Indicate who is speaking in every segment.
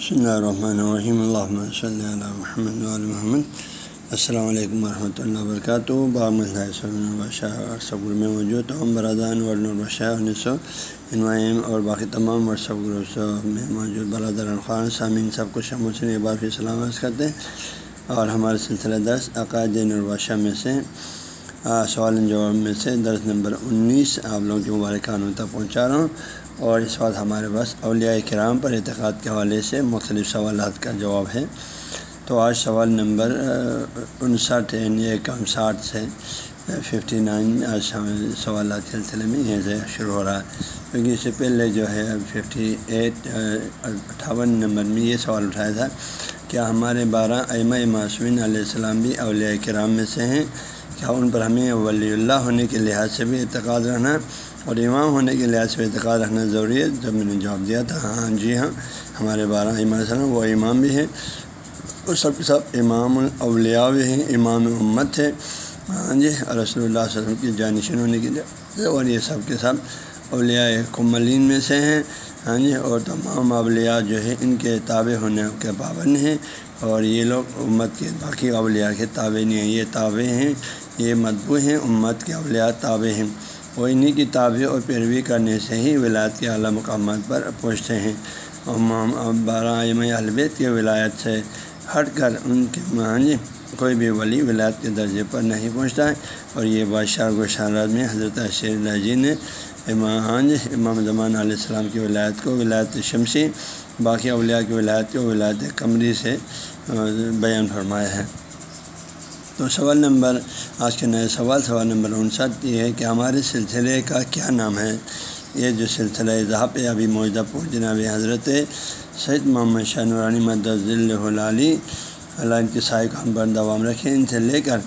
Speaker 1: بسم اللہ الرحمن الرحیم اللہ صلی اللہ محمد محمد السلام علیکم ورحمۃ اللہ وبرکاتہ بام صبر میں موجود تمام برادان ورن البشاہ انیسو انوائم اور باقی تمام ورثب گروپ میں موجود برادر الخان سامعین سب کو شمول سے ایک بار پھر سلامت کرتے ہیں اور ہمارے سلسلہ درس عقائد البشہ میں سے سوال جواب میں سے درس نمبر انیس آپ لوگوں کے مبارکانوں تک پہنچا رہا ہوں۔ اور اس وقت ہمارے پاس اولیاء کرام پر اعتقاد کے حوالے سے مختلف سوالات کا جواب ہے۔ تو آج سوال نمبر انسٹھ یعنی ایک ساٹھ سے ففٹی نائن آج سوالات کے سلسلے میں یہ سے شروع ہو رہا ہے۔ کیونکہ اس سے پہلے جو ہے ففٹی ایٹ اٹھاون نمبر میں یہ سوال اٹھایا تھا، کیا ہمارے بارہ ایمہ معصومین علیہ السلام بھی اولیاء کرام میں سے ہیں؟ کیا ان پر ہمیں ولی اللہ ہونے کے لحاظ سے بھی اعتقاد رہنا اور امام ہونے کے لحاظ سے اعتقاد رکھنا ضروری ہے۔ جب میں نے جواب دیا تھا ہاں, ہاں، جی ہاں ہمارے بارہ امام السلام، وہ امام بھی ہیں۔ اور سب کے سب امام الاولیاء بھی ہیں، امام امت ہے ہاں جی رسول اللہ علیہ وسلم کی جانشین ہونے کے لیے اور یہ سب کے سب اولیاء کملین میں سے ہیں۔ ہاں جی اور تمام اولیاء جو ہے ان کے تابع ہونے کے پابند ہیں۔ اور یہ لوگ امت کے باقی اولیاء کے تابع نہیں ہیں، یہ تابع ہیں۔ یہ مطبوع ہیں، امت کے اولیاء تابع ہیں۔ وہ انہیں کی تابع اور پیروی کرنے سے ہی ولایت کے اعلیٰ مقامات پر پہنچتے ہیں۔ اور بارہ البیت کی ولایت سے ہٹ کر ان کے معنی کوئی بھی ولی ولایت کے درجے پر نہیں پہنچتا ہے۔ اور یہ بادشاہ گوشارات میں حضرت شیر اللہ جی نے امام امام زمان علیہ السلام کی ولایت کو ولایت شمسی، باقی اولیاء کی ولایت کو ولایت قمری سے بیان فرمایا ہے۔ تو سوال نمبر، آج کے نئے سوال سوال نمبر انسٹھ یہ ہے کہ ہمارے سلسلے کا کیا نام ہے؟ یہ جو سلسلہ اضاف ہے ابھی موجودہ پور جناب حضرت سید محمد شاہ نورانی مدض علی اللہ کے سائے کو ہم پر دوام رکھیں، ان سے لے کر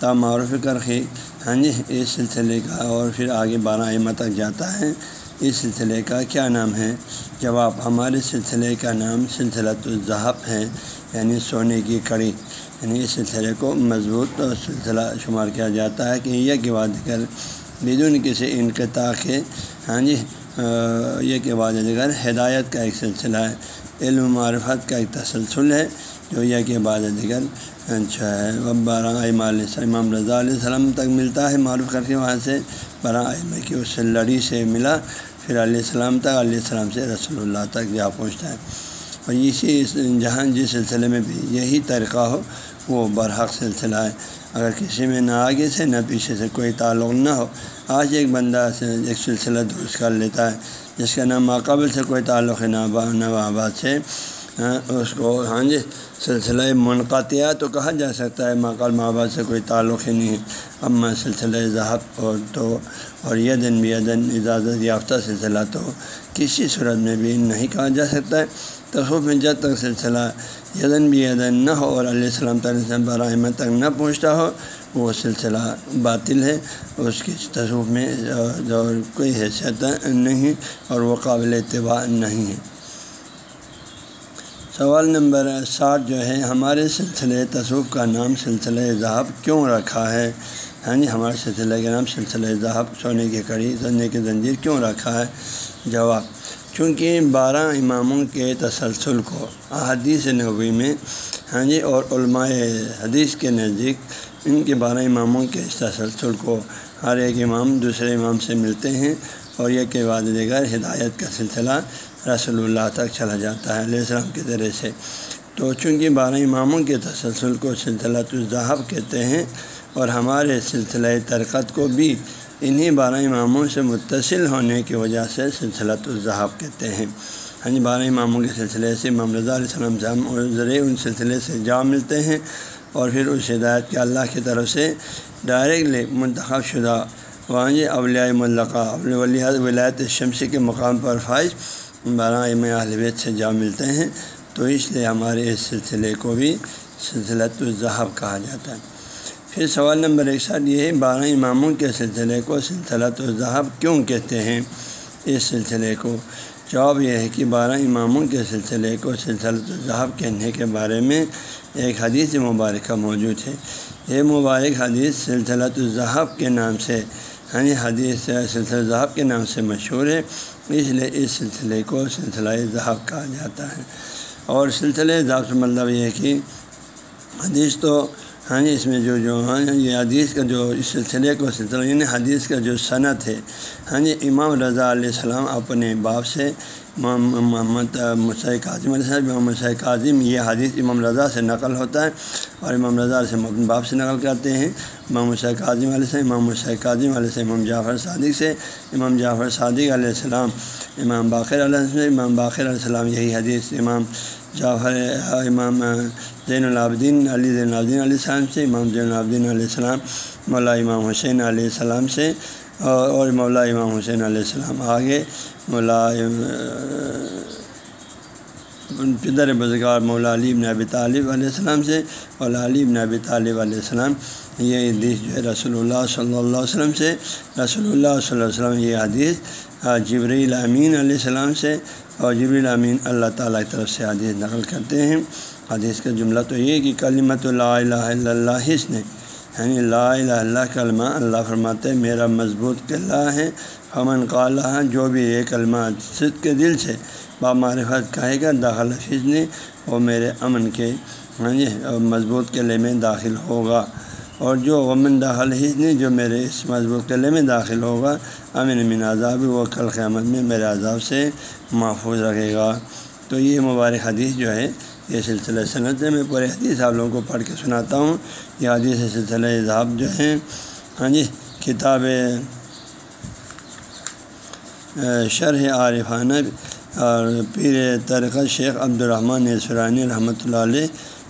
Speaker 1: تامعارف کرخی ہاں جی اس سلسلے کا اور پھر آگے بارہ احمد تک جاتا ہے۔ اس سلسلے کا کیا نام ہے؟ جواب، ہمارے سلسلے کا نام سلسلہ الظہب ہے یعنی سونے کی کڑی۔ یعنی اس سلسلے کو مضبوط سلسلہ شمار کیا جاتا ہے کہ یہ کہ بعد کر بدون کسی انقطاع کے ہاں جی یہ کہ بعد دیگر ہدایت کا ایک سلسلہ ہے، علم معرفت کا ایک تسلسل ہے، جو یہ کہ بعد دیگر اچھا ہے بارہ ایم علیہ امام رضا علیہ السلام تک ملتا ہے، معروف کر کے وہاں سے بارہ ایم کی اس سے لڑی سے ملا، پھر علیہ السلام تک، علیہ السلام سے رسول اللہ تک جا پہنچتا ہے۔ اور اسی جہاں جس سلسلے میں بھی یہی طریقہ ہو، وہ برحق سلسلہ ہے۔ اگر کسی میں نہ آگے سے، نہ پیچھے سے کوئی تعلق نہ ہو، آج ایک بندہ سے ایک سلسلہ درست کر لیتا ہے، جس کا نہ ماقابل سے کوئی تعلق ہے نہ نہ آباد سے ہاں، اس کو ہاں جی سلسلہ منقطع تو کہا جا سکتا ہے ماقال ماں باپ سے کوئی تعلق ہی نہیں۔ ہے اب میں سلسلہ ذہب اور تو، اور یہ دن بھی دن اجازت یافتہ سلسلہ تو کسی صورت میں بھی نہیں کہا جا سکتا ہے۔ تصوف میں جب تک سلسلہ یدن بھی یدن نہ ہو اور علیہ السلام تعالیٰ براہمت تک نہ پہنچتا ہو، وہ سلسلہ باطل ہے۔ اس کی تصوف میں کوئی حیثیت نہیں اور وہ قابل اتباع نہیں ہے۔ سوال نمبر ساٹھ جو ہے، ہمارے سلسلے تصوف کا نام سلسلہ ذہب کیوں رکھا ہے؟ ہاں جی ہمارے سلسلے کا نام سلسلہ ذہب سونے کی کڑی، سونے کی زنجیر کیوں رکھا ہے؟ جواب چونکہ بارہ اماموں کے تسلسل کو احادیث نبوی میں ہاں جی اور علماء حدیث کے نزدیک ان کے بارہ اماموں کے اس تسلسل کو ہر ایک امام دوسرے امام سے ملتے ہیں اور یہ کہ بعد دیگر ہدایت کا سلسلہ رسول اللہ تک چلا جاتا ہے علیہ السلام کے ذریعے سے۔ تو چونکہ بارہ اماموں کے تسلسل کو سلسلہ الظہب کہتے ہیں اور ہمارے سلسلہ ترکت کو بھی انہیں بارہ اماموں سے متصل ہونے کی وجہ سے سلسلہ الظہب کہتے ہیں۔ ہاں جی بارہ اماموں کے سلسلے سے امام رضا علیہ السلام سے ہم ذریعے ان سلسلے سے جا ملتے ہیں اور پھر اس ہدایت کے اللہ کی طرف سے ڈائریکٹلی منتخب شدہ وہاں جی اولیاء ملقہ ولایت شمسی کے مقام پر فائز بارہ ام البیت سے جا ملتے ہیں۔ تو اس لیے ہمارے اس سلسلے کو بھی سلسلہ الظہب کہا جاتا ہے۔ پھر سوال نمبر ایک ساتھ یہ ہے بارہ اماموں کے سلسلے کو سلسلہ الظہب کیوں کہتے ہیں؟ اس سلسلے کو۔ جواب یہ ہے کہ بارہ اماموں کے سلسلے کو سلسلہ الظہب کہنے کے بارے میں ایک حدیث مبارکہ موجود ہے۔ یہ مبارک حدیث سلسلہ الظہب کے نام سے یعنی حدیث سلسلہ الظہب کے نام سے مشہور ہے، اس لیے اس سلسلے کو سلسلہ ذہب کہا جاتا ہے۔ اور سلسلے حساب سے مطلب یہ ہے کہ حدیث تو ہاں جی اس میں جو جو ہاں جی، یہ حدیث کا جو اس سلسلے کو سلسلہ یعنی حدیث کا جو صنعت ہے ہاں جی امام رضا علیہ السلام اپنے باپ سے محمد مسئ کاظم علیہ السلام، امام مسئ کاظم یہ حدیث امام رضا سے نقل ہوتا ہے اور امام رضا سے اپنے باپ سے نقل کرتے ہیں۔ امام مسئ کاظم علیہ السلام، امام مسئ کاظم علیہ السلام، امام جعفر صادق سے، امام جعفر صادق علیہ السلام، امام باقر علیہ السلام، امام باقر علیہ السلام، یہی حدیث امام جعفر امام زین العابدین علی زین العابدین علیہ السلام سے، امام زین العابدین علیہ السلام، مولا امام حسین علیہ السلام سے، اور مولا امام حسین علیہ السلام آگے، مولا، پدر بزگار مولا علی ابن ابی طالب علیہ السلام سے، مولا علی ابن ابی طالب علیہ السلام، یہ حدیث جو ہے رسول اللہ صلی اللہ علیہ وسلم سے رسول اللہ صلی اللہ علیہ وسلم یہ حدیث جبریل امین علیہ السلام سے اور جبریل امین اللہ تعالیٰ کی طرف سے حدیث نقل کرتے ہیں۔ حدیث کا جملہ تو یہ کہ کلیمت لا الہ الا اللہ حسن یعنی لا الہ اللہ کلمہ اللہ فرماتے میرا مضبوط قلعہ ہے امن قالہ جو بھی یہ کلمہ صد کے دل سے بامعرفت کہے گا، داخل حسن وہ میرے امن کے ہاں جی مضبوط قلعے میں داخل ہوگا۔ اور جو امن داخل حسن جو میرے اس مضبوط قلعے میں داخل ہوگا، امن امن عذاب، وہ کل قیامت میں میرے عذاب سے محفوظ رکھے گا۔ تو یہ مبارک حدیث جو ہے، یہ سلسلہ صنعت ہے۔ میں پورے حدیث آپ لوگوں کو پڑھ کے سناتا ہوں۔ یہ حدیث سلسلہ اضاب جو ہیں ہاں جی کتاب شرح عارفانہ اور پیر ترقت شیخ عبدالرحمٰن سرانی رحمۃ اللہ علیہ۔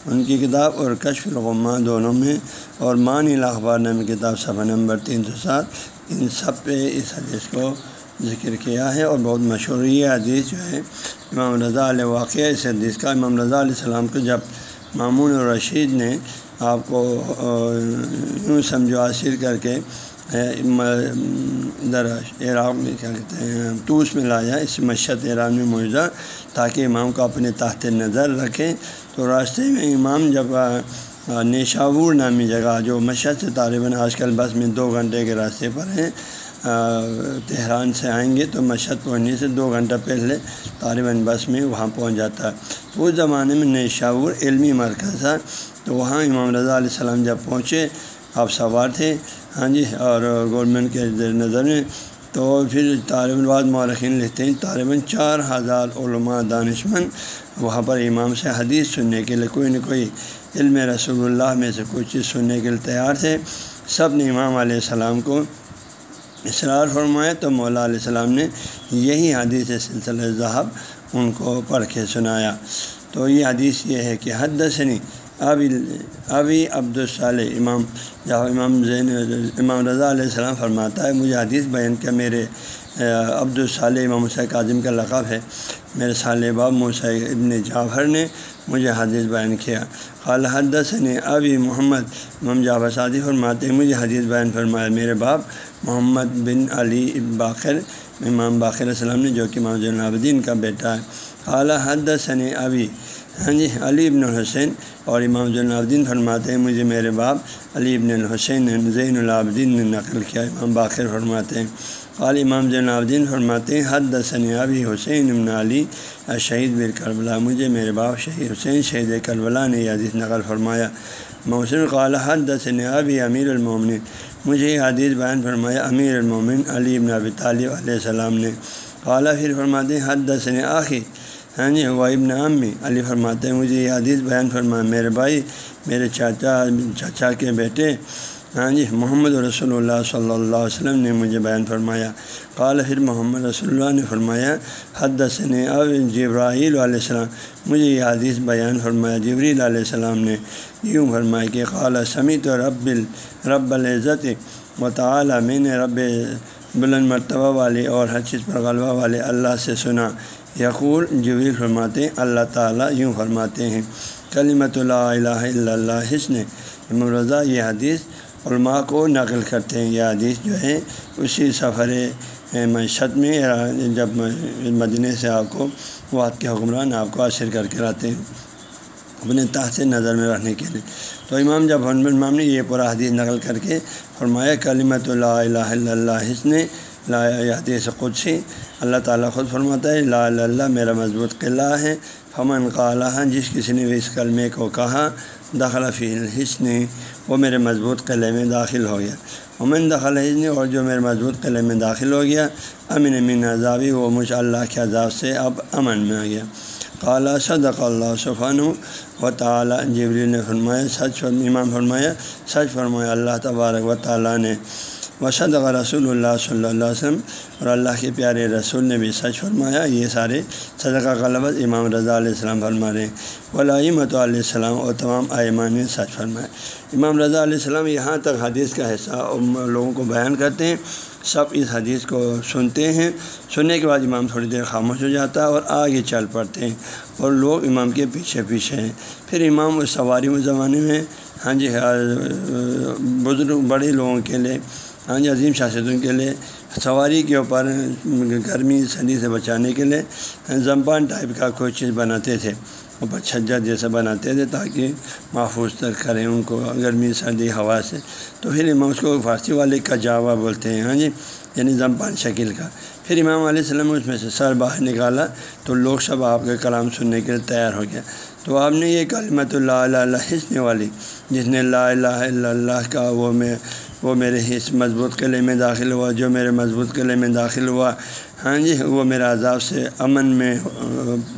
Speaker 1: ان کی کتاب اور کشف الغمہ دونوں میں اور مان الاخبار نام کتاب صفحہ نمبر تین سو سات، ان سب پہ اس حدیث کو ذکر کیا ہے اور بہت مشہور یہ حدیث جو ہے، امام رضا علیہ واقعہ، اس حدیث کا امام رضا علیہ السلام کو جب مامون الرشید نے آپ کو یوں سمجھو حاصل کر کے ادھر عراق میں کیا کہتے ہیں توس میں لایا، اس مشت ایران میں موجودہ تاکہ امام کو اپنے تحت نظر رکھیں۔ تو راستے میں امام جب نیشاور نامی جگہ، جو مشت سے طالباً آج کل بس میں دو گھنٹے کے راستے پر ہیں تہران سے آئیں گے تو مشہد پہنچنے سے دو گھنٹہ پہلے طالباً بس میں وہاں پہنچ جاتا۔ ہے اس زمانے میں نیشاور علمی مرکز تھا، تو وہاں امام رضا علیہ السلام جب پہنچے، آپ سوار تھے۔ ہاں جی اور گورنمنٹ کے نظر میں تو پھر طالب الباد مورخین لکھتے ہیں، طالباً چار ہزار علماء دانشمند وہاں پر امام سے حدیث سننے کے لیے کوئی نہ کوئی علم رسول اللہ میں سے کچھ چیز سننے کے لیے تیار تھے۔ سب نے امام علیہ السلام کو اصرار فرمایا۔ تو مولا علیہ السلام نے یہی حدیث سلسلہ ذہب ان کو پڑھ کے سنایا۔ تو یہ حدیث یہ ہے کہ حد سنی ابھی ابھی عبدالصالح امام جہاں امام زین امام رضا علیہ السلام فرماتا ہے مجھے حدیث بیان کا میرے عبدالصالح امام مسئلہ اعظم کا لقب ہے میرے صالح باب موسیٰ ابن جعفر نے مجھے حدیث بیان کیا خال حدث نے ابھی محمد امام جعفر صادی فرماتے ہیں مجھے حدیث بیان فرمایا میرے باپ محمد بن علی باخر امام باخر السلام نے جو کہ امام العابدین کا بیٹا ہے خالہ حدث نے ابھی ہاں جی علی ابن الحسین اور امام العابدین فرماتے ہیں، مجھے میرے باپ علی ابن الحسین زین العابدین نے نقل کیا، امام باخر فرماتے ہیں۔ قال امام زین العابدین فرماتے ہیں حد ابی حسین ابن علی شہید بر کربلا مجھے میرے باپ شہید حسین شہید کربلا نے یہ حدیث نقل فرمایا۔ محسن قال حد دسن ابی امیر المومن مجھے یہ حدیث بیان فرمایا، امیر المومن علی ابن ابی طالب علیہ السلام نے۔ قالا پھر فرماتے ہیں حد دسن آخر ہاں جی وہ ابن عامی علی فرماتے ہیں، مجھے یہ حدیث بیان فرمایا میرے بھائی، میرے چاچا چاچا کے بیٹے۔ ہاں جی محمد رسول اللہ صلی اللہ علیہ وسلم نے مجھے بیان فرمایا۔ قال، پھر محمد رسول اللہ نے فرمایا حد سن اب جبراہیل علیہ السلام۔ مجھے یہ حدیث بیان فرمایا جبریل علیہ السلام نے یوں فرمایا کہ، قال، سمیت و رب رب العزت و تعالیٰ، میں نے رب بلند مرتبہ والے اور ہر چیز پر غلبہ والے اللہ سے سنا۔ یقول جبریل فرماتے ہیں، اللہ تعالیٰ یوں فرماتے ہیں کلیمت اللہ الہ الا اللہ حسن رضا یہ حدیث علماء کو نقل کرتے ہیں۔ یہ حدیث جو ہے، اسی سفر معیشت میں جب مدینہ سے آپ کو وقت کے حکمران آپ کو حاصل کر کے لاتے ہیں، اپنے تحت نظر میں رکھنے کے لیے۔ تو امام، جب امام نے یہ پورا حدیث نقل کر کے فرمایا کلیمت اللہ الہ الا اللہ حسن لا حدیث قدسی اللہ تعالیٰ خود فرماتا ہے، لا اللہ، میرا مضبوط قلعہ ہے۔ فمن قلعہ ہاں، جس کسی نے اس کلمے کو کہا داخلہ فی الحسن، وہ میرے مضبوط قلعے میں داخل ہو گیا۔ امن دخل حسن اور جو میرے مضبوط قلعے میں داخل ہو گیا، امن امین عذابی، وہ مجھ اللہ کے عذاب سے اب امن میں آ گیا۔ قالا صدق اللہ صفان و تعالیٰ۔ جبری نے فرمایا، سچ امام فرمایا، سچ فرمایا، اللہ تبارک و تعالیٰ نے۔ و رسول اللہ صلی اللہ علیہ وسلم اور اللہ کے پیارے رسول نے بھی سچ فرمایا، یہ سارے صدقہ غلبت امام رضا علیہ السلام فرما رہے ہیں ولامۃ علیہ السلام اور تمام آئمان نے سچ فرمایا۔ امام رضا علیہ السلام یہاں تک حدیث کا حصہ لوگوں کو بیان کرتے ہیں، سب اس حدیث کو سنتے ہیں۔ سننے کے بعد امام تھوڑی دیر خاموش ہو جاتا ہے اور آگے چل پڑتے ہیں اور لوگ امام کے پیچھے پیچھے ہیں۔ پھر امام اس سواری و زمانے میں ہاں جی ہاں، بزرگ بڑے لوگوں کے لیے ہاں جی عظیم شاشدوں کے لیے، سواری کے اوپر گرمی سردی سے بچانے کے لیے زمپان ٹائپ کا کوئی چیز بناتے تھے، اوپر چھجا جیسا بناتے تھے تاکہ محفوظ تر کریں ان کو گرمی، سردی، ہوا سے۔ تو پھر امام اس کو فارسی والے کا جاوا بولتے ہیں ہاں جی یعنی زمپان شکل کا۔ پھر امام علیہ السلام اس میں سے سر باہر نکالا تو لوگ سب آپ کا کلام سننے کے لیے تیار ہو گیا۔ تو آپ نے یہ کلمت اللہ اللہ حسن والی، جس نے لا الہ الا اللہ کا وہ میں وہ میرے حص مضبوط قلعے میں داخل ہوا، جو میرے مضبوط قلعے میں داخل ہوا ہاں جی وہ میرا عذاب سے امن میں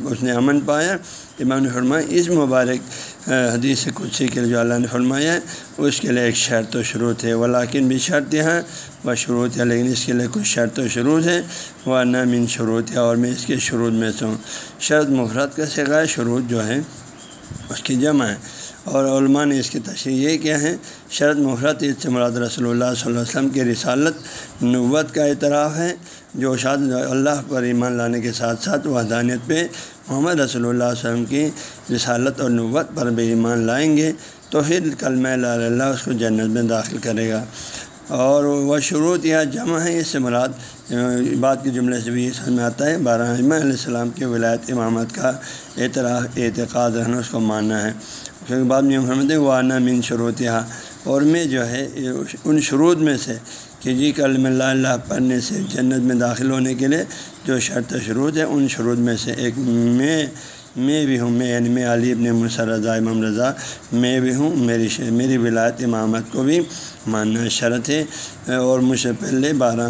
Speaker 1: اس نے امن پایا۔ امام نے فرمایا، اس مبارک حدیث کچھ کے لیے جو اللہ نے فرمایا ہے، اس کے لیے ایک شرط و شروط ہے ولاکن بھی شرط ہے وہ شروط ہے لیکن اس کے لیے کچھ شرط و شروط ہے وہ نہ من شروط ہے اور میں اس کے شروط میں سے ہوں۔ شرط مفرت کا سگا شروط جو ہے اس کی جمع ہے۔ اور علماء نے اس کی تشریح یہ کیا ہے، شرط مفرت اس سے مراد رسول اللہ صلی اللہ علیہ وسلم کی رسالت نوت کا اعتراف ہے، جو شاد اللہ پر ایمان لانے کے ساتھ ساتھ وحدانیت پہ محمد رسول اللہ علیہ وسلم کی رسالت اور نوت پر بھی ایمان لائیں گے، تو پھر کلمہ اللہ اس کو جنت میں داخل کرے گا۔ اور وہ شروط یا جمع ہے، اس سے مراد بات کے جملے سے بھی یہ سمجھ میں آتا ہے، بارہ علیہ السلام کی ولایت امامت کا اعتراف، اعتقاد رہنا اس کو ماننا ہے۔ کیونکہ بعد میں محمد وانا من شروط یہاں اور میں جو ہے، ان شروط میں سے کہ جی کل اللہ اللہ پڑھنے سے جنت میں داخل ہونے کے لیے جو شرط شروط ہے، ان شروط میں سے ایک میں میں بھی ہوں، میں یعنی میں علی ابن مصر رضا، امام رضا، میں بھی ہوں، میری میری ولایت امامت کو بھی ماننا شرط ہے۔ اور مجھ سے پہلے بارہ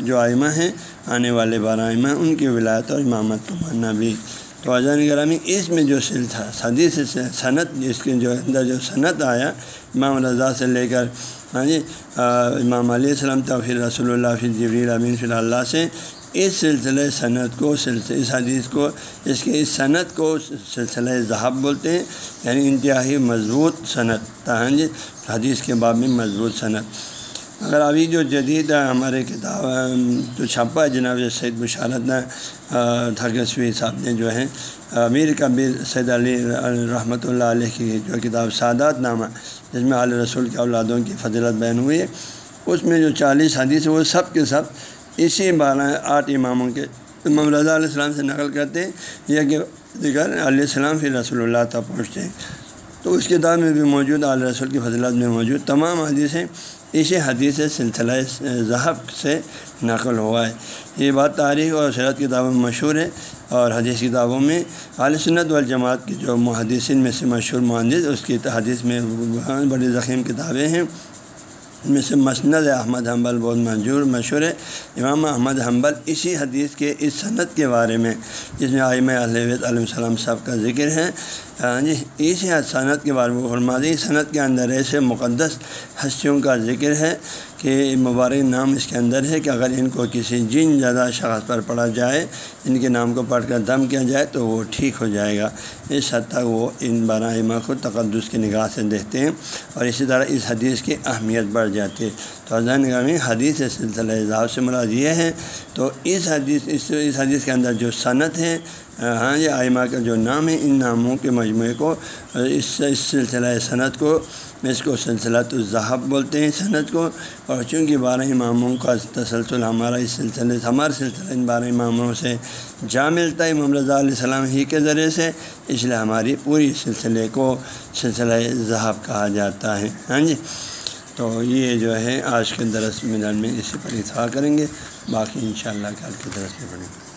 Speaker 1: جو آئمہ ہیں، آنے والے بارہ آئمہ، ان کی ولایت اور امامت کو ماننا بھی تو اجان گرامی اس میں جو سل تھا، حدیث سے صنعت جس کے جو اندر جو صنعت آیا، امام رضا سے لے کر ہاں جی امام علیہ السلام پھر رسول اللہ فی جبری امین فی اللہ سے اس سلسلہ صنعت کو سلسلہ اس حدیث کو، اس کے اس صنعت کو سلسلہ ذہب بولتے ہیں یعنی انتہائی مضبوط صنعت ہاں جی حدیث کے باب میں مضبوط صنعت اگر ابھی جو جدید ہمارے کتاب جو چھپا ہے جناب سید بشارت نے تھرگسوی صاحب نے جو ہے، امیر کبیر سید علی رحمۃ اللہ علیہ کی جو کتاب سعادات نامہ، جس میں علیہ رسول کے اولادوں کی فضلت بیان ہوئی ہے، اس میں جو چالیس حدیث وہ سب کے سب اسی بارہ آٹھ اماموں کے، امام رضا علیہ السلام سے نقل کرتے ہیں یا کہ دیگر علیہ السلام پھر رسول اللہ تک پہنچتے ہیں۔ تو اس کتاب میں بھی موجود علیہ رسول کی فضلت میں موجود تمام حدیثیں اسی حدیث سلسلہ ذہب سے نقل ہوا ہے۔ یہ بات تاریخ اور سیرت کتابوں میں مشہور ہے اور حدیث کتابوں میں عالیہ سنت والجماعت کی جو محدثین میں سے مشہور مہندس، اس کی حدیث میں بڑی ذخیم کتابیں ہیں۔ ان میں سے مسند احمد حنبل بہت منظور مشہور ہے۔ امام احمد حنبل اسی حدیث کے، اس صنعت کے بارے میں، جس میں آئمہ علیہ علیہ السلام صاحب کا ذکر ہے۔ ہاں جی اسی صنعت کے بارے میں فرمادی صنعت کے اندر ایسے مقدس ہستیوں کا ذکر ہے۔ کہ مبارک نام اس کے اندر ہے کہ اگر ان کو کسی جن زیادہ شخص پر پڑھا جائے، ان کے نام کو پڑھ کر دم کیا جائے، تو وہ ٹھیک ہو جائے گا۔ اس حد تک وہ ان بارہ کو تقدس کی نگاہ سے دیکھتے ہیں اور اسی طرح اس حدیث کی اہمیت بڑھ جاتی ہے۔ تو حضرت نگامی حدیث سلسلہ اضاف سے مراد یہ ہے، تو اس حدیث، اس اس حدیث کے اندر جو صنعت ہے ہاں یہ آئمہ کا جو نام ہے، ان ناموں کے مجموعے کو، اس اس سلسلہ صنعت کو، اس کو سلسلہ تو ذہب بولتے ہیں صنعت کو۔ اور چونکہ بارہ اماموں کا تسلسل ہمارا اس سلسلے ہمارا سلسلہ ان بارہ اماموں سے جا ملتا ہے، امام رضا علیہ السلام ہی کے ذریعے سے، اس لیے ہماری پوری سلسلے کو سلسلہ ذہب کہا جاتا ہے۔ ہاں جی؟ تو یہ جو ہے، آج کے درس ملن میں اسی پر اتفاق کریں گے، باقی انشاءاللہ کل کے درس میں پڑھیں گے۔